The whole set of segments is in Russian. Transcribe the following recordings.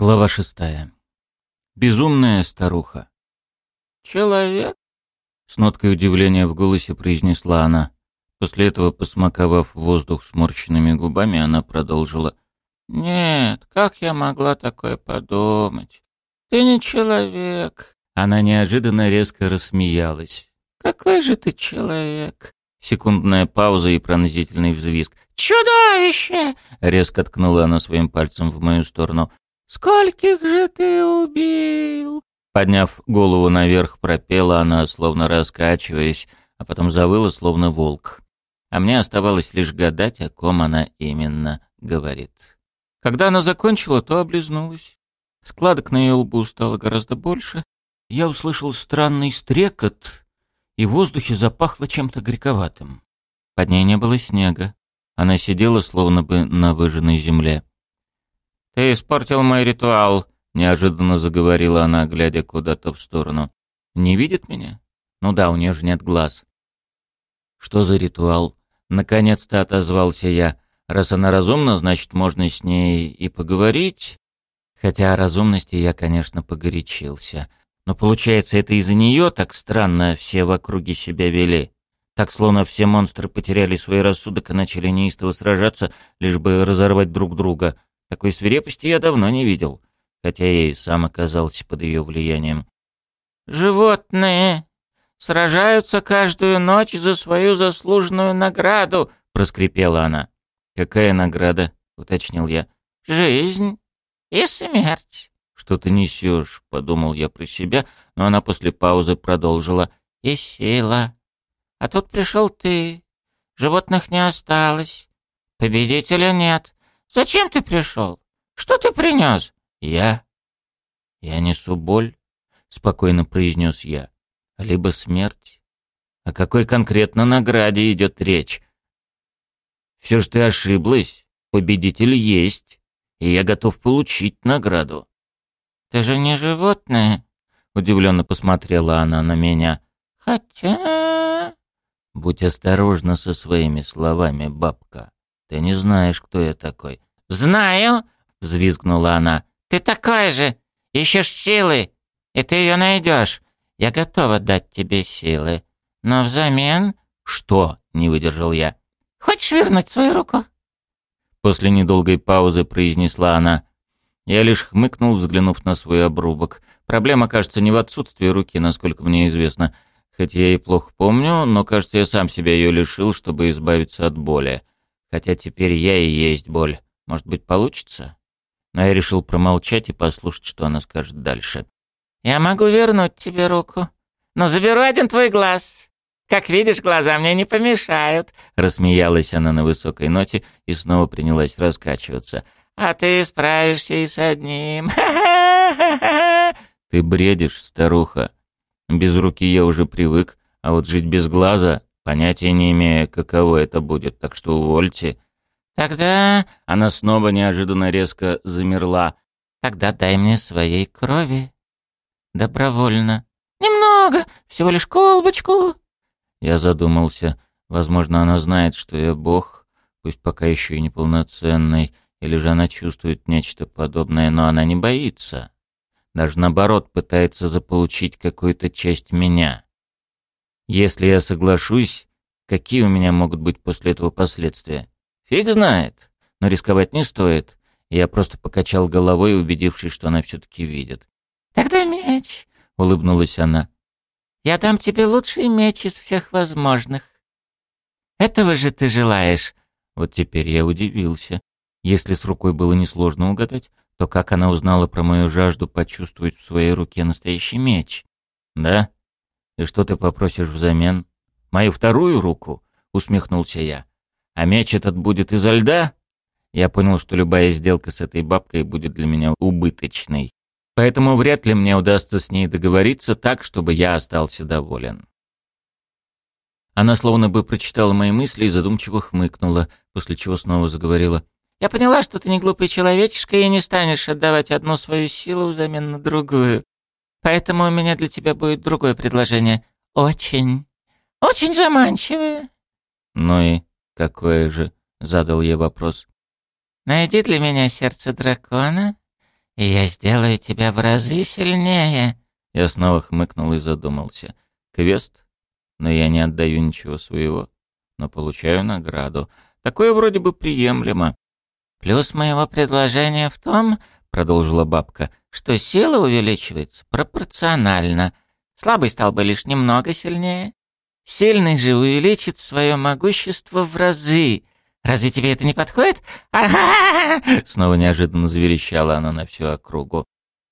Глава шестая. Безумная старуха. «Человек?» — с ноткой удивления в голосе произнесла она. После этого, посмаковав воздух сморщенными губами, она продолжила. «Нет, как я могла такое подумать? Ты не человек». Она неожиданно резко рассмеялась. «Какой же ты человек?» Секундная пауза и пронзительный взвизг. «Чудовище!» — резко ткнула она своим пальцем в мою сторону. «Скольких же ты убил?» Подняв голову наверх, пропела она, словно раскачиваясь, а потом завыла, словно волк. А мне оставалось лишь гадать, о ком она именно говорит. Когда она закончила, то облизнулась. Складок на ее лбу стало гораздо больше. Я услышал странный стрекот, и в воздухе запахло чем-то горьковатым. Под ней не было снега. Она сидела, словно бы на выжженной земле. «Ты испортил мой ритуал», — неожиданно заговорила она, глядя куда-то в сторону. «Не видит меня? Ну да, у нее же нет глаз». «Что за ритуал?» Наконец-то отозвался я. «Раз она разумна, значит, можно с ней и поговорить». Хотя о разумности я, конечно, погорячился. Но получается, это из-за нее так странно все в округе себя вели. Так, словно все монстры потеряли свой рассудок и начали неистово сражаться, лишь бы разорвать друг друга — такой свирепости я давно не видел, хотя я и сам оказался под ее влиянием. «Животные сражаются каждую ночь за свою заслуженную награду», — проскрипела она. «Какая награда?» — уточнил я. «Жизнь и смерть». «Что ты несешь?» — подумал я про себя, но она после паузы продолжила. «И сила. А тут пришел ты. Животных не осталось. Победителя нет. Зачем ты пришел? Что ты принес?» «Я? Я несу боль», — спокойно произнес я. «Либо смерть. О какой конкретно награде идет речь? Все же ты ошиблась. Победитель есть, и я готов получить награду». «Ты же не животное», — удивленно посмотрела она на меня. «Хотя...» «Будь осторожна со своими словами, бабка. Ты не знаешь, кто я такой. Знаю, взвизгнула она. Ты такой же. Ищешь силы, и ты ее найдешь. Я готова дать тебе силы. Но взамен... Что? Не выдержал я. Хочешь вернуть свою руку? После недолгой паузы произнесла она. Я лишь хмыкнул, взглянув на свой обрубок. Проблема, кажется, не в отсутствии руки, насколько мне известно. Хоть я и плохо помню, но, кажется, я сам себя ее лишил, чтобы избавиться от боли. Хотя теперь я и есть боль. Может быть, получится? Но я решил промолчать и послушать, что она скажет дальше. «Я могу вернуть тебе руку, но заберу один твой глаз. Как видишь, глаза мне не помешают». Рассмеялась она на высокой ноте и снова принялась раскачиваться. «А ты справишься и с одним. Ты бредишь, старуха. Без руки я уже привык, а вот жить без глаза Понятия не имея, каково это будет, так что увольте. Тогда... Она снова неожиданно резко замерла. Тогда дай мне своей крови. Добровольно. Немного, всего лишь колбочку. Я задумался. Возможно, она знает, что я бог, пусть пока еще и неполноценный, или же она чувствует нечто подобное, но она не боится. Даже наоборот, пытается заполучить какую-то часть меня. Если я соглашусь, какие у меня могут быть после этого последствия? Фиг знает, но рисковать не стоит. Я просто покачал головой, убедившись, что она все-таки видит. «Тогда меч», — улыбнулась она. «Я дам тебе лучший меч из всех возможных. Этого же ты желаешь?» Вот теперь я удивился. Если с рукой было несложно угадать, то как она узнала про мою жажду почувствовать в своей руке настоящий меч? «Да?» «И что ты попросишь взамен?» «Мою вторую руку?» — усмехнулся я. «А меч этот будет изо льда?» Я понял, что любая сделка с этой бабкой будет для меня убыточной. Поэтому вряд ли мне удастся с ней договориться так, чтобы я остался доволен. Она словно бы прочитала мои мысли и задумчиво хмыкнула, после чего снова заговорила. «Я поняла, что ты не глупый человечишка и не станешь отдавать одну свою силу взамен на другую. Поэтому у меня для тебя будет другое предложение. Очень, очень заманчивое». «Ну и какое же?» — задал я вопрос. «Найди для меня сердце дракона и я сделаю тебя в разы сильнее». Я снова хмыкнул и задумался. Квест? Но я не отдаю ничего своего, но получаю награду. Такое вроде бы приемлемо. «Плюс моего предложения в том, — продолжила бабка, — что сила увеличивается пропорционально. Слабый стал бы лишь немного сильнее. Сильный же увеличит свое могущество в разы. Разве тебе это не подходит? Снова неожиданно заверещала она на всю округу.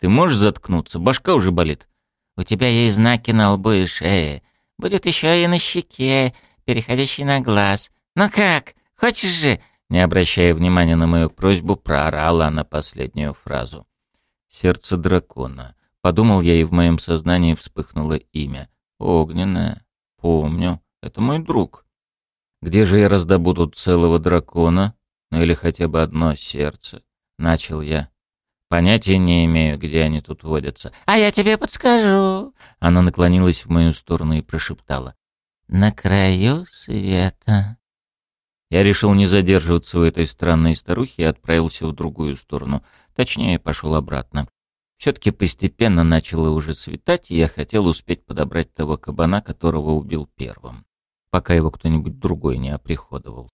Ты можешь заткнуться? Башка уже болит. У тебя есть знаки на лбу и шее. Будет еще и на щеке, переходящий на глаз. Ну как, хочешь же?» Не обращая внимания на мою просьбу, проорала она последнюю фразу. «Сердце дракона». Подумал я, и в моем сознании вспыхнуло имя. Огненное. Помню. Это мой друг. Где же я раздобуду целого дракона? Ну или хотя бы одно сердце? Начал я. Понятия не имею, где они тут водятся. А я тебе подскажу. Она наклонилась в мою сторону и прошептала. На краю света. Я решил не задерживаться у этой странной старухи и отправился в другую сторону. Точнее, пошел обратно. Все-таки постепенно начало уже светать, и я хотел успеть подобрать того кабана, которого убил первым, пока его кто-нибудь другой не оприходовал.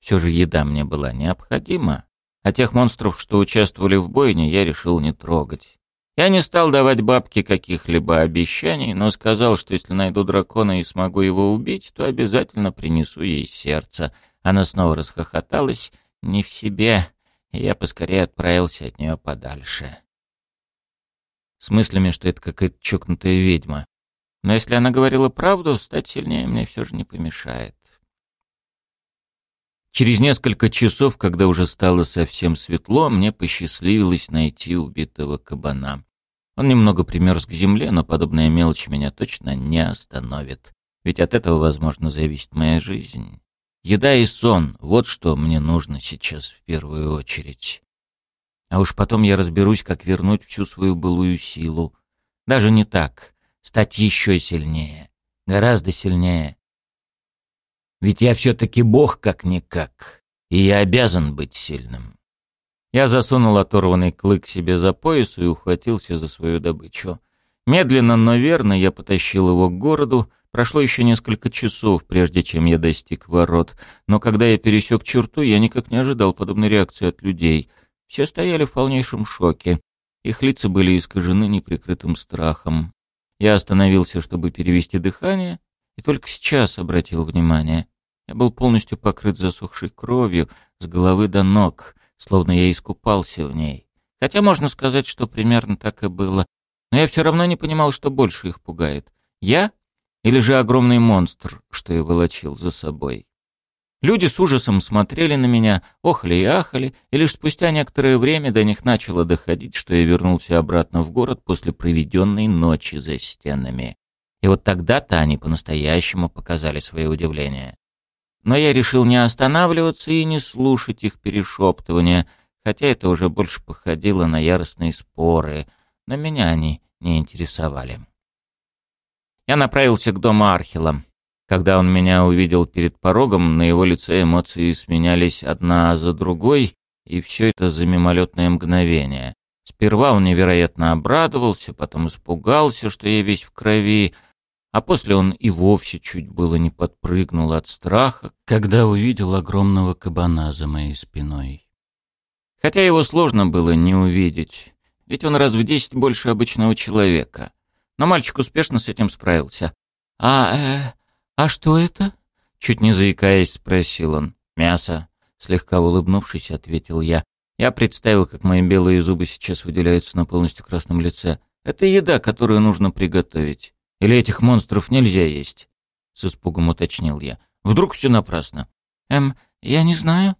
Все же еда мне была необходима, а тех монстров, что участвовали в бойне, я решил не трогать. Я не стал давать бабке каких-либо обещаний, но сказал, что если найду дракона и смогу его убить, то обязательно принесу ей сердце. Она снова расхохоталась, не в себе, и я поскорее отправился от нее подальше. С мыслями, что это какая-то чокнутая ведьма. Но если она говорила правду, стать сильнее мне все же не помешает. Через несколько часов, когда уже стало совсем светло, мне посчастливилось найти убитого кабана. Он немного примерз к земле, но подобная мелочь меня точно не остановит. Ведь от этого, возможно, зависит моя жизнь. Еда и сон — вот что мне нужно сейчас в первую очередь. А уж потом я разберусь, как вернуть всю свою былую силу. Даже не так. Стать еще сильнее. Гораздо сильнее. Ведь я все-таки бог как-никак, и я обязан быть сильным. Я засунул оторванный клык себе за пояс и ухватился за свою добычу. Медленно, но верно я потащил его к городу. Прошло еще несколько часов, прежде чем я достиг ворот. Но когда я пересек черту, я никак не ожидал подобной реакции от людей. Все стояли в полнейшем шоке. Их лица были искажены неприкрытым страхом. Я остановился, чтобы перевести дыхание, и только сейчас обратил внимание. Я был полностью покрыт засохшей кровью с головы до ног, словно я искупался в ней. Хотя можно сказать, что примерно так и было. Но я все равно не понимал, что больше их пугает. Я или же огромный монстр, что я волочил за собой. Люди с ужасом смотрели на меня, охали и ахали, и лишь спустя некоторое время до них начало доходить, что я вернулся обратно в город после проведенной ночи за стенами. И вот тогда-то они по-настоящему показали свое удивление. Но я решил не останавливаться и не слушать их перешептывания, хотя это уже больше походило на яростные споры, но меня они не интересовали. Я направился к дому Архила. Когда он меня увидел перед порогом, на его лице эмоции сменялись одна за другой, и все это за мимолетное мгновение. Сперва он невероятно обрадовался, потом испугался, что я весь в крови, а после он и вовсе чуть было не подпрыгнул от страха, когда увидел огромного кабана за моей спиной. Хотя его сложно было не увидеть, ведь он раз в десять больше обычного человека. Но мальчик успешно с этим справился. «А, э, а что это?» Чуть не заикаясь, спросил он. «Мясо», — слегка улыбнувшись, ответил я. Я представил, как мои белые зубы сейчас выделяются на полностью красном лице. «Это еда, которую нужно приготовить». Или этих монстров нельзя есть?» С испугом уточнил я. «Вдруг все напрасно?» «Эм, я не знаю.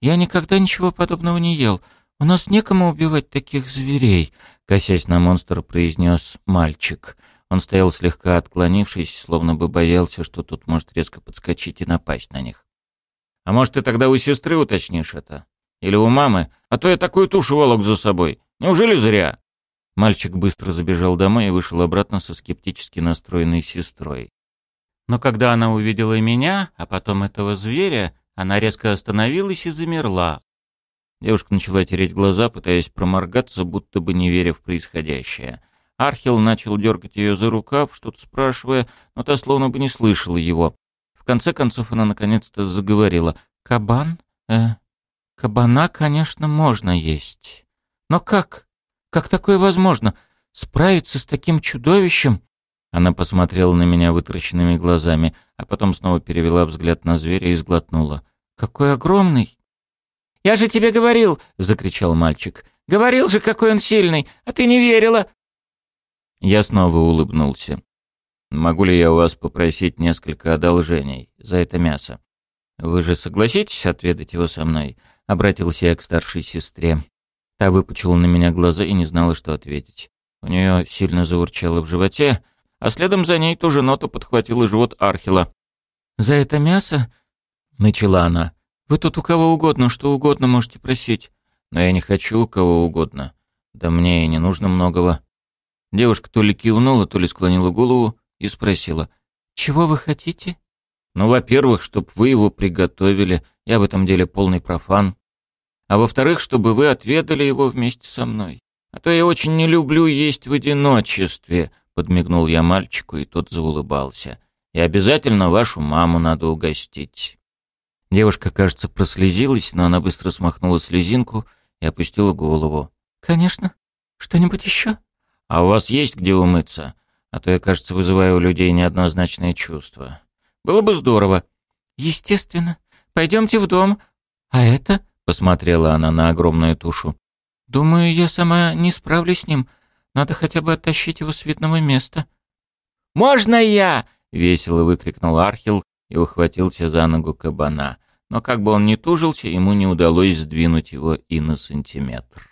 Я никогда ничего подобного не ел. У нас некому убивать таких зверей», — косясь на монстра, произнес мальчик. Он стоял слегка отклонившись, словно бы боялся, что тут может резко подскочить и напасть на них. «А может, ты тогда у сестры уточнишь это? Или у мамы? А то я такую тушу волок за собой. Неужели зря?» Мальчик быстро забежал домой и вышел обратно со скептически настроенной сестрой. Но когда она увидела меня, а потом этого зверя, она резко остановилась и замерла. Девушка начала тереть глаза, пытаясь проморгаться, будто бы не веря в происходящее. Архил начал дергать ее за рукав, что-то спрашивая, но та словно бы не слышала его. В конце концов она наконец-то заговорила. «Кабан? Э, кабана, конечно, можно есть. Но как? Как такое возможно? Справиться с таким чудовищем?» Она посмотрела на меня вытаращенными глазами, а потом снова перевела взгляд на зверя и сглотнула. «Какой огромный!» «Я же тебе говорил!» — закричал мальчик. «Говорил же, какой он сильный, а ты не верила!» Я снова улыбнулся. «Могу ли я у вас попросить несколько одолжений за это мясо? Вы же согласитесь отведать его со мной?» Обратился я к старшей сестре. Та выпучила на меня глаза и не знала, что ответить. У нее сильно заурчало в животе, а следом за ней тоже ноту подхватила живот Архила. «За это мясо?» — начала она. «Вы тут у кого угодно, что угодно можете просить». «Но я не хочу у кого угодно. Да мне и не нужно многого. Девушка то ли кивнула, то ли склонила голову и спросила. «Чего вы хотите?» «Ну, во-первых, чтобы вы его приготовили, я в этом деле полный профан. А во-вторых, чтобы вы отведали его вместе со мной. А то я очень не люблю есть в одиночестве», — подмигнул я мальчику, и тот заулыбался. «И обязательно вашу маму надо угостить». Девушка, кажется, прослезилась, но она быстро смахнула слезинку и опустила голову. «Конечно. Что-нибудь еще?» «А у вас есть где умыться? А то я, кажется, вызываю у людей неоднозначные чувства. Было бы здорово». «Естественно. Пойдемте в дом. А это?» — посмотрела она на огромную тушу. «Думаю, я сама не справлюсь с ним. Надо хотя бы оттащить его с видного места». «Можно я?» — весело выкрикнул Архил и ухватился за ногу кабана. Но как бы он ни тужился, ему не удалось сдвинуть его и на сантиметр.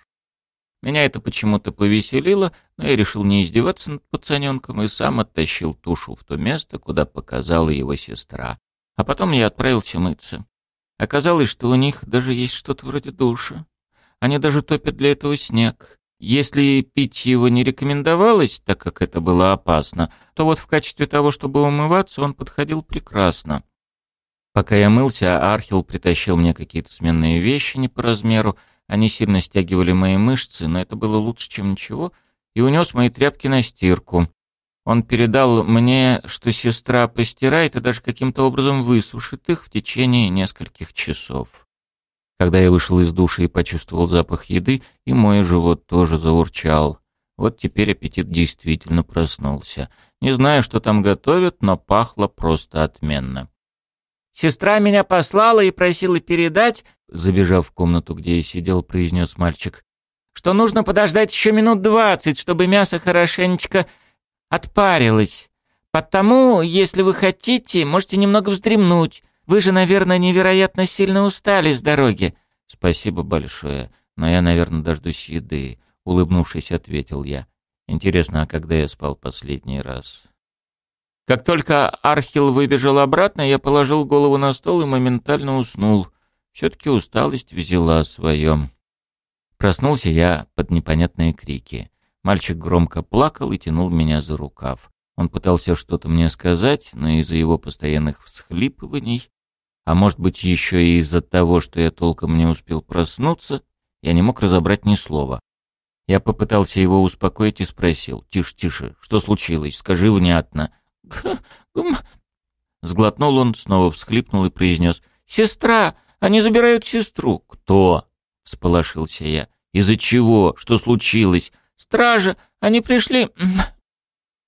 Меня это почему-то повеселило, но я решил не издеваться над пацаненком и сам оттащил тушу в то место, куда показала его сестра. А потом я отправился мыться. Оказалось, что у них даже есть что-то вроде душа. Они даже топят для этого снег. Если пить его не рекомендовалось, так как это было опасно, то вот в качестве того, чтобы умываться, он подходил прекрасно. Пока я мылся, Архил притащил мне какие-то сменные вещи не по размеру, они сильно стягивали мои мышцы, но это было лучше, чем ничего, и унес мои тряпки на стирку. Он передал мне, что сестра постирает и даже каким-то образом высушит их в течение нескольких часов. Когда я вышел из души и почувствовал запах еды, и мой живот тоже заурчал. Вот теперь аппетит действительно проснулся. Не знаю, что там готовят, но пахло просто отменно. «Сестра меня послала и просила передать, забежав в комнату, где я сидел, произнес мальчик. «Что нужно подождать еще минут двадцать, чтобы мясо хорошенечко отпарилось. Потому, если вы хотите, можете немного вздремнуть. Вы же, наверное, невероятно сильно устали с дороги». «Спасибо большое, но я, наверное, дождусь еды», — улыбнувшись, ответил я. «Интересно, а когда я спал последний раз?» Как только Архил выбежал обратно, я положил голову на стол и моментально уснул. Все-таки усталость взяла свое. Проснулся я под непонятные крики. Мальчик громко плакал и тянул меня за рукав. Он пытался что-то мне сказать, но из-за его постоянных всхлипываний, а может быть еще и из-за того, что я толком не успел проснуться, я не мог разобрать ни слова. Я попытался его успокоить и спросил. «Тише, тише, что случилось? Скажи внятно». «Гм...» Сглотнул он, снова всхлипнул и произнес. «Сестра! Они забирают сестру». «Кто?» — всполошился я. «Из-за чего? Что случилось?» «Стража! Они пришли...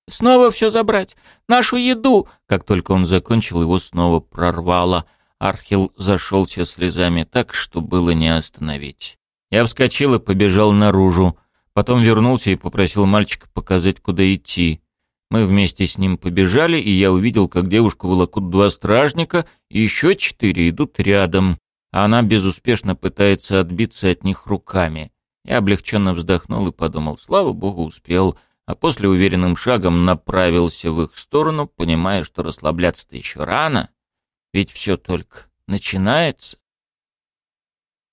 снова все забрать. Нашу еду!» Как только он закончил, его снова прорвало. Архил зашелся слезами так, что было не остановить. Я вскочил и побежал наружу. Потом вернулся и попросил мальчика показать, куда идти. Мы вместе с ним побежали, и я увидел, как девушку волокут два стражника, и еще четыре идут рядом, а она безуспешно пытается отбиться от них руками. Я облегченно вздохнул и подумал, слава богу, успел, а после уверенным шагом направился в их сторону, понимая, что расслабляться-то еще рано, ведь все только начинается.